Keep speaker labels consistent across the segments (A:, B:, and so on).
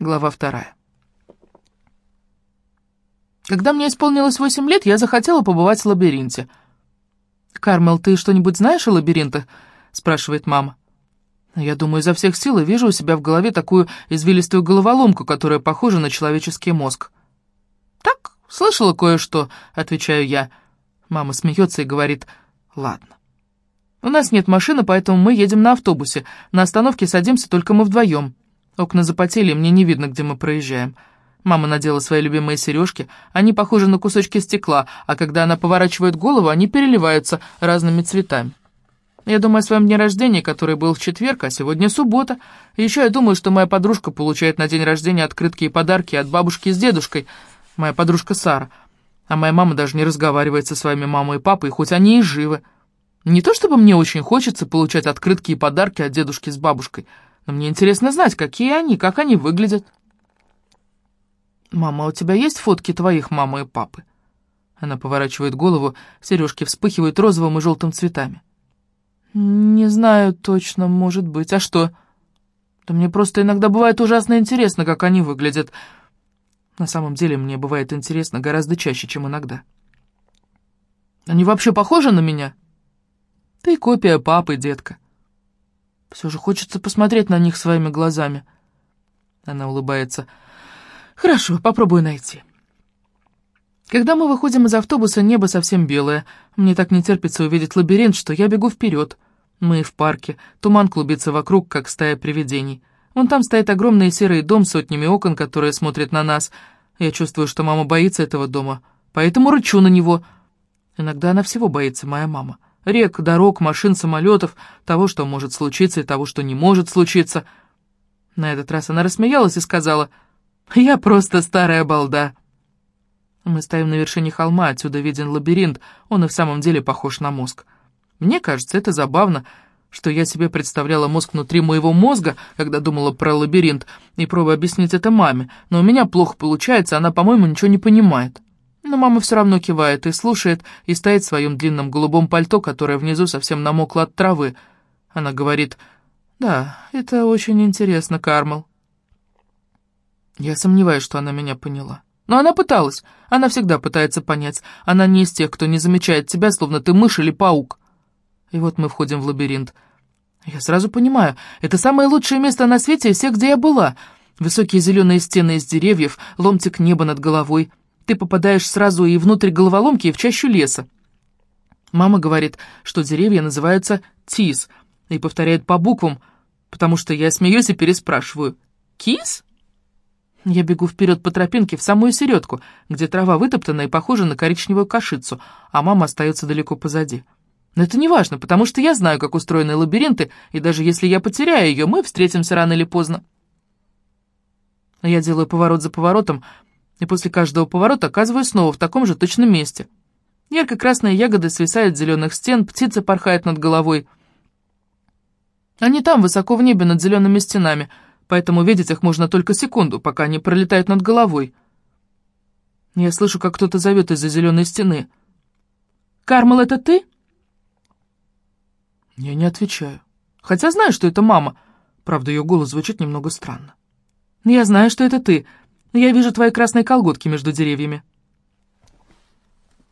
A: Глава вторая. Когда мне исполнилось восемь лет, я захотела побывать в лабиринте. «Кармел, ты что-нибудь знаешь о лабиринтах?» — спрашивает мама. Я думаю, изо всех сил и вижу у себя в голове такую извилистую головоломку, которая похожа на человеческий мозг. «Так, слышала кое-что», — отвечаю я. Мама смеется и говорит, «Ладно». У нас нет машины, поэтому мы едем на автобусе. На остановке садимся только мы вдвоем. Окна запотели, мне не видно, где мы проезжаем. Мама надела свои любимые сережки. Они похожи на кусочки стекла, а когда она поворачивает голову, они переливаются разными цветами. Я думаю о своем дне рождения, который был в четверг, а сегодня суббота. Еще я думаю, что моя подружка получает на день рождения открытки и подарки от бабушки с дедушкой, моя подружка Сара. А моя мама даже не разговаривает со своими мамой и папой, хоть они и живы. Не то чтобы мне очень хочется получать открытки и подарки от дедушки с бабушкой, но мне интересно знать, какие они, как они выглядят. «Мама, у тебя есть фотки твоих мамы и папы?» Она поворачивает голову, сережки вспыхивают розовым и желтым цветами. «Не знаю точно, может быть. А что?» «Да мне просто иногда бывает ужасно интересно, как они выглядят. На самом деле мне бывает интересно гораздо чаще, чем иногда». «Они вообще похожи на меня?» «Ты копия папы, детка». Все же хочется посмотреть на них своими глазами. Она улыбается. «Хорошо, попробую найти». Когда мы выходим из автобуса, небо совсем белое. Мне так не терпится увидеть лабиринт, что я бегу вперед. Мы в парке. Туман клубится вокруг, как стая привидений. Вон там стоит огромный серый дом с сотнями окон, которые смотрят на нас. Я чувствую, что мама боится этого дома, поэтому рычу на него. Иногда она всего боится, моя мама. Рек, дорог, машин, самолетов, того, что может случиться, и того, что не может случиться. На этот раз она рассмеялась и сказала, «Я просто старая балда». Мы стоим на вершине холма, отсюда виден лабиринт, он и в самом деле похож на мозг. Мне кажется, это забавно, что я себе представляла мозг внутри моего мозга, когда думала про лабиринт, и пробую объяснить это маме, но у меня плохо получается, она, по-моему, ничего не понимает. Но мама все равно кивает и слушает, и стоит в своем длинном голубом пальто, которое внизу совсем намокло от травы. Она говорит, «Да, это очень интересно, Кармел». Я сомневаюсь, что она меня поняла. Но она пыталась. Она всегда пытается понять. Она не из тех, кто не замечает тебя, словно ты мышь или паук. И вот мы входим в лабиринт. Я сразу понимаю, это самое лучшее место на свете из всех, где я была. Высокие зеленые стены из деревьев, ломтик неба над головой — ты попадаешь сразу и внутрь головоломки, и в чащу леса. Мама говорит, что деревья называются тис, и повторяет по буквам, потому что я смеюсь и переспрашиваю. «Кис?» Я бегу вперед по тропинке в самую середку, где трава вытоптана и похожа на коричневую кашицу, а мама остается далеко позади. Но это не важно, потому что я знаю, как устроены лабиринты, и даже если я потеряю ее, мы встретимся рано или поздно. Я делаю поворот за поворотом, и после каждого поворота оказываюсь снова в таком же точном месте. Ярко-красные ягоды свисают с зеленых стен, птица порхает над головой. Они там, высоко в небе, над зелеными стенами, поэтому видеть их можно только секунду, пока они пролетают над головой. Я слышу, как кто-то зовет из-за зеленой стены. «Кармел, это ты?» Я не отвечаю. Хотя знаю, что это мама. Правда, ее голос звучит немного странно. «Я знаю, что это ты», я вижу твои красные колготки между деревьями».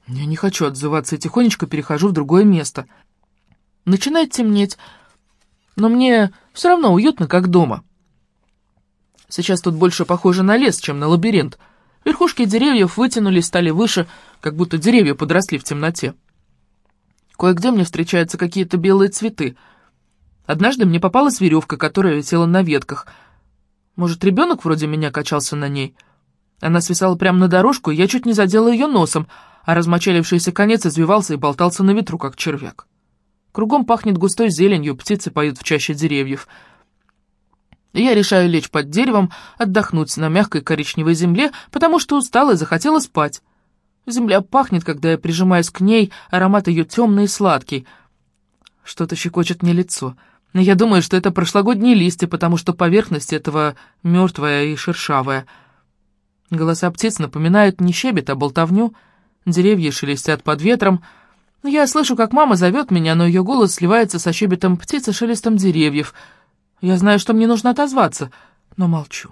A: Я не хочу отзываться и тихонечко перехожу в другое место. Начинает темнеть, но мне все равно уютно, как дома. Сейчас тут больше похоже на лес, чем на лабиринт. Верхушки деревьев вытянулись, стали выше, как будто деревья подросли в темноте. Кое-где мне встречаются какие-то белые цветы. Однажды мне попалась веревка, которая висела на ветках — может, ребенок вроде меня качался на ней? Она свисала прямо на дорожку, и я чуть не задела ее носом, а размочалившийся конец извивался и болтался на ветру, как червяк. Кругом пахнет густой зеленью, птицы поют в чаще деревьев. Я решаю лечь под деревом, отдохнуть на мягкой коричневой земле, потому что устала и захотела спать. Земля пахнет, когда я прижимаюсь к ней, аромат ее темный и сладкий. Что-то щекочет мне лицо — я думаю, что это прошлогодние листья, потому что поверхность этого мертвая и шершавая. Голоса птиц напоминают не щебет, а болтовню. Деревья шелестят под ветром. Я слышу, как мама зовет меня, но ее голос сливается со щебетом птиц и шелестом деревьев. Я знаю, что мне нужно отозваться, но молчу.